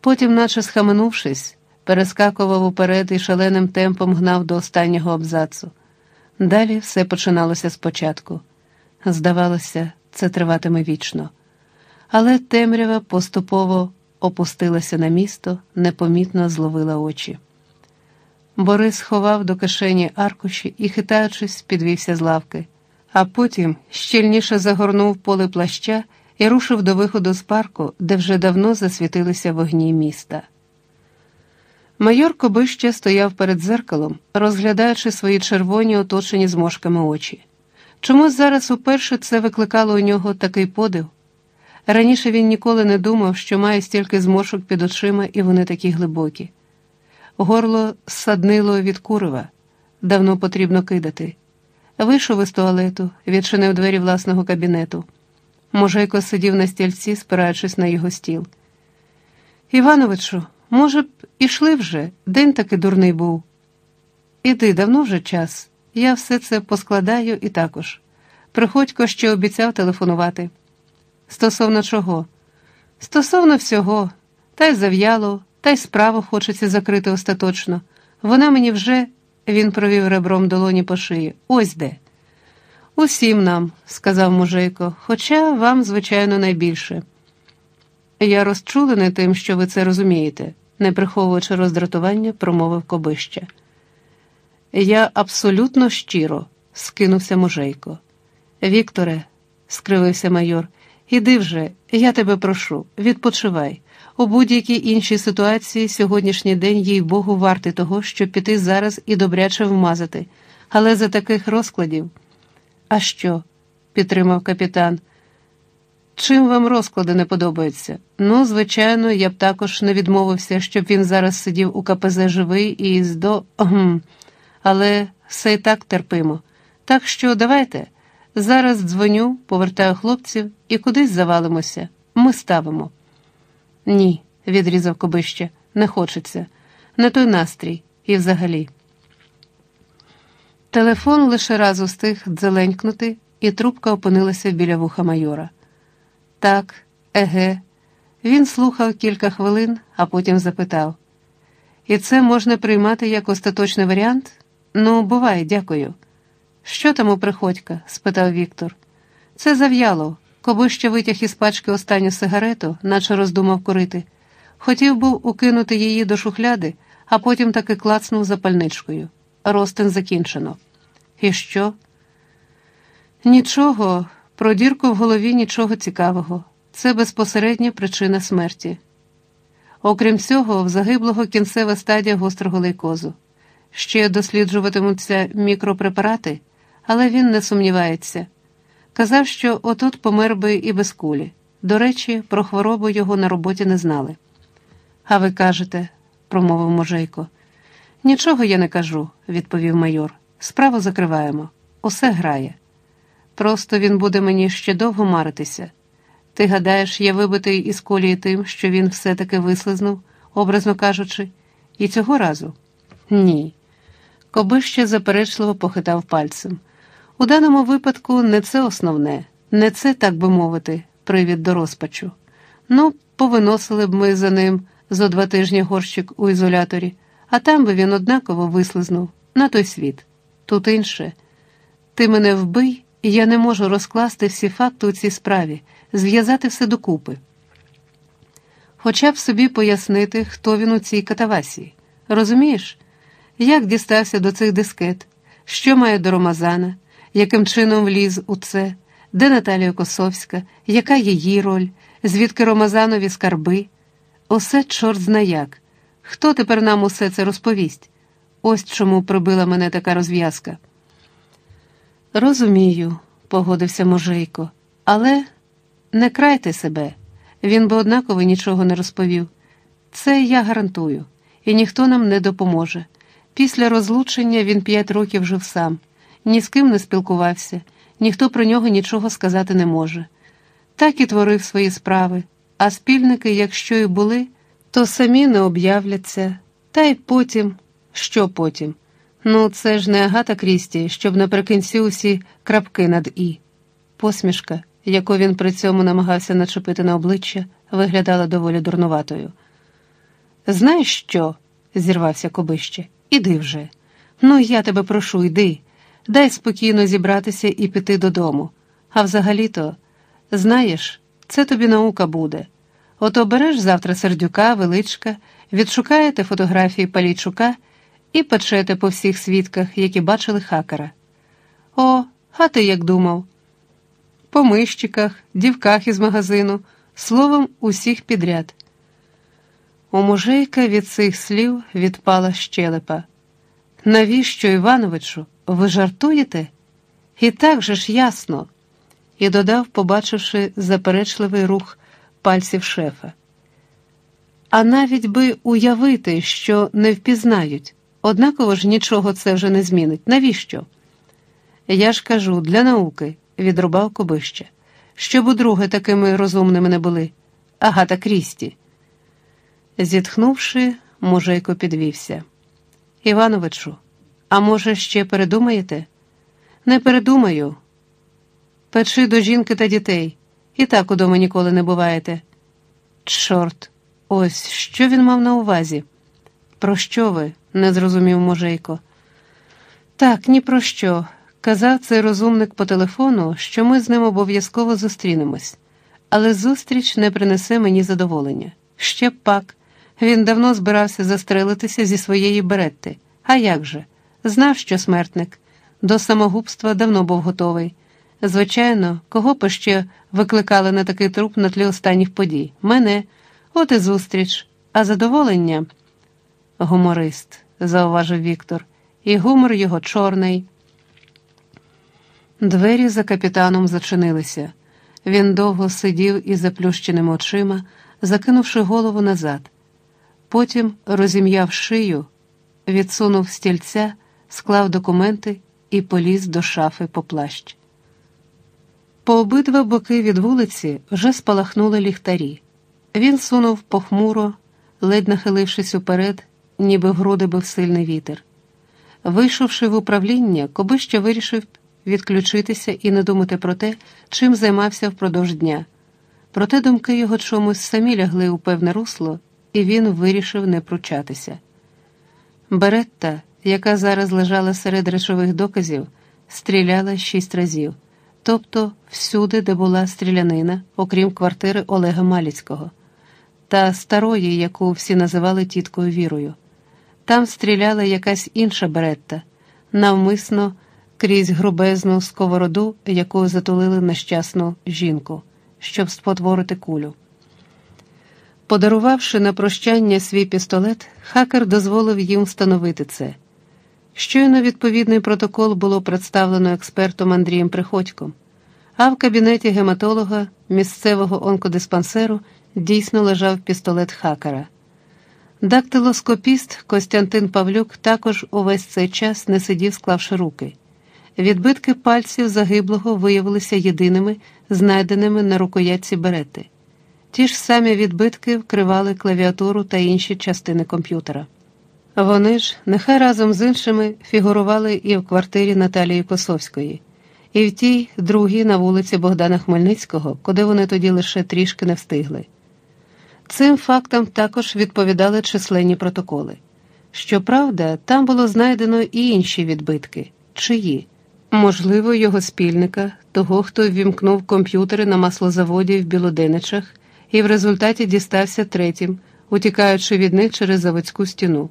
Потім, наче схаменувшись, перескакував уперед і шаленим темпом гнав до останнього абзацу. Далі все починалося спочатку. Здавалося, це триватиме вічно. Але темрява поступово опустилася на місто, непомітно зловила очі. Борис ховав до кишені аркуші і, хитаючись, підвівся з лавки, а потім щільніше загорнув поле плаща і рушив до виходу з парку, де вже давно засвітилися вогні міста. Майор Кобище стояв перед зеркалом, розглядаючи свої червоні, оточені зморшками очі. Чомусь зараз уперше це викликало у нього такий подив. Раніше він ніколи не думав, що має стільки зморшок під очима, і вони такі глибокі. Горло ссаднило від курива, давно потрібно кидати. Вийшов із туалету, відчинив двері власного кабінету. Можейко сидів на стільці, спираючись на його стіл. Івановичу, може б, ішли вже, день таки дурний був. Іди, давно вже час. Я все це поскладаю і також. Приходько ще обіцяв телефонувати. Стосовно чого? Стосовно всього, та й зав'яло, та й справу хочеться закрити остаточно. Вона мені вже, він провів ребром долоні по шиї. Ось де. Усім нам, сказав мужейко, хоча вам, звичайно, найбільше. Я розчулений тим, що ви це розумієте, не приховуючи роздратування, промовив Кобище. Я абсолютно щиро, скинувся мужейко. Вікторе, скривився майор, іди вже, я тебе прошу, відпочивай. У будь-якій іншій ситуації сьогоднішній день, їй Богу, вартий того, щоб піти зараз і добряче вмазати, але за таких розкладів. А що? підтримав капітан. Чим вам розклади не подобаються? Ну, звичайно, я б також не відмовився, щоб він зараз сидів у КПЗ живий і з до. Гм. Але все і так терпимо. Так що давайте. Зараз дзвоню, повертаю хлопців і кудись завалимося. Ми ставимо. Ні, відрізав Кобище, не хочеться. Не той настрій і взагалі. Телефон лише раз устиг дзеленькнути, і трубка опинилася біля вуха майора. Так, еге. Він слухав кілька хвилин, а потім запитав: І це можна приймати як остаточний варіант? Ну, бувай, дякую. Що там у приходька? спитав Віктор. Це зав'яло. Кобище витяг із пачки останню сигарету, наче роздумав курити. Хотів був укинути її до шухляди, а потім таки клацнув запальничкою. Ростин закінчено. І що? Нічого, про дірку в голові нічого цікавого. Це безпосередня причина смерті. Окрім цього, в загиблого кінцева стадія гострого лейкозу. Ще досліджуватимуться мікропрепарати, але він не сумнівається. Казав, що отут помер би і без кулі. До речі, про хворобу його на роботі не знали. А ви кажете, промовив Можейко. Нічого я не кажу, відповів майор. Справу закриваємо. Усе грає. Просто він буде мені ще довго маритися. Ти гадаєш, я вибитий із колії тим, що він все-таки вислизнув, образно кажучи, і цього разу? Ні. Кобище заперечливо похитав пальцем. У даному випадку не це основне, не це, так би мовити, привід до розпачу. Ну, повиносили б ми за ним зо два тижні горщик у ізоляторі, а там би він однаково вислизнув на той світ. Тут інше. Ти мене вбий, і я не можу розкласти всі факти у цій справі, зв'язати все докупи. Хоча б собі пояснити, хто він у цій катавасії. Розумієш, як дістався до цих дискет, що має до Ромазана, яким чином вліз у це, де Наталія Косовська, яка її роль, звідки Ромазанові скарби? Усе чорт зна як. Хто тепер нам усе це розповість? Ось чому прибила мене така розв'язка. Розумію, погодився Можейко, але не крайте себе. Він би однаково нічого не розповів. Це я гарантую, і ніхто нам не допоможе. Після розлучення він п'ять років жив сам, ні з ким не спілкувався, ніхто про нього нічого сказати не може. Так і творив свої справи, а спільники, якщо і були, то самі не об'являться, та й потім, що потім? Ну, це ж не Агата Крісті, щоб наприкінці усі крапки над І. Посмішка, яку він при цьому намагався начепити на обличчя, виглядала доволі дурнуватою. Знаєш що? зірвався Кобище. Іди вже. Ну, я тебе прошу, йди. Дай спокійно зібратися і піти додому. А взагалі-то, знаєш, це тобі наука буде. Ото береш завтра сердюка, величка, відшукаєте фотографії Палійчука і печете по всіх свідках, які бачили хакера. О, а ти як думав? По мищиках, дівках із магазину, словом, усіх підряд. У мужейка від цих слів відпала щелепа. Навіщо, Івановичу, ви жартуєте? І так же ж ясно. І додав, побачивши заперечливий рух пальців шефа. А навіть би уявити, що не впізнають, однаково ж нічого це вже не змінить. Навіщо? Я ж кажу, для науки, відрубав Кобище, щоб удруге такими розумними не були. Агата Крісті. Зітхнувши, мужейко підвівся. Івановичу, а може, ще передумаєте? Не передумаю. Печи до жінки та дітей. І так удома ніколи не буваєте. Чорт, ось що він мав на увазі? Про що ви? не зрозумів мужейко. Так, ні про що. Казав цей розумник по телефону, що ми з ним обов'язково зустрінемось, але зустріч не принесе мені задоволення. Ще пак. Він давно збирався застрелитися зі своєї беретти. А як же? Знав, що смертник. До самогубства давно був готовий. Звичайно, кого б ще викликали на такий труп на тлі останніх подій? Мене, от і зустріч, а задоволення. Гуморист, зауважив Віктор, і гумор його чорний. Двері за капітаном зачинилися. Він довго сидів із заплющеними очима, закинувши голову назад. Потім розім'яв шию, відсунув стільця, склав документи і поліз до шафи по плащ. По обидва боки від вулиці вже спалахнули ліхтарі. Він сунув похмуро, ледь нахилившись уперед, ніби в груди бив сильний вітер. Вийшовши в управління, Кобище вирішив відключитися і не думати про те, чим займався впродовж дня. Проте думки його чомусь самі лягли у певне русло, і він вирішив не пручатися. Беретта, яка зараз лежала серед речових доказів, стріляла шість разів, тобто всюди, де була стрілянина, окрім квартири Олега Маліцького, та старої, яку всі називали тіткою Вірою. Там стріляла якась інша беретта, навмисно крізь грубезну сковороду, яку затулили нещасну жінку, щоб спотворити кулю. Подарувавши на прощання свій пістолет, хакер дозволив їм встановити це. Щойно відповідний протокол було представлено експертом Андрієм Приходьком, а в кабінеті гематолога місцевого онкодиспансеру дійсно лежав пістолет хакера. Дактилоскопіст Костянтин Павлюк також увесь цей час не сидів, склавши руки. Відбитки пальців загиблого виявилися єдиними, знайденими на рукоятці берети. Ті ж самі відбитки вкривали клавіатуру та інші частини комп'ютера. Вони ж, нехай разом з іншими, фігурували і в квартирі Наталії Косовської, і в тій, другій на вулиці Богдана Хмельницького, куди вони тоді лише трішки не встигли. Цим фактам також відповідали численні протоколи. Щоправда, там було знайдено і інші відбитки, чиї, можливо, його спільника, того, хто ввімкнув комп'ютери на маслозаводі в Білоденичах і в результаті дістався третім, утікаючи від них через заводську стіну.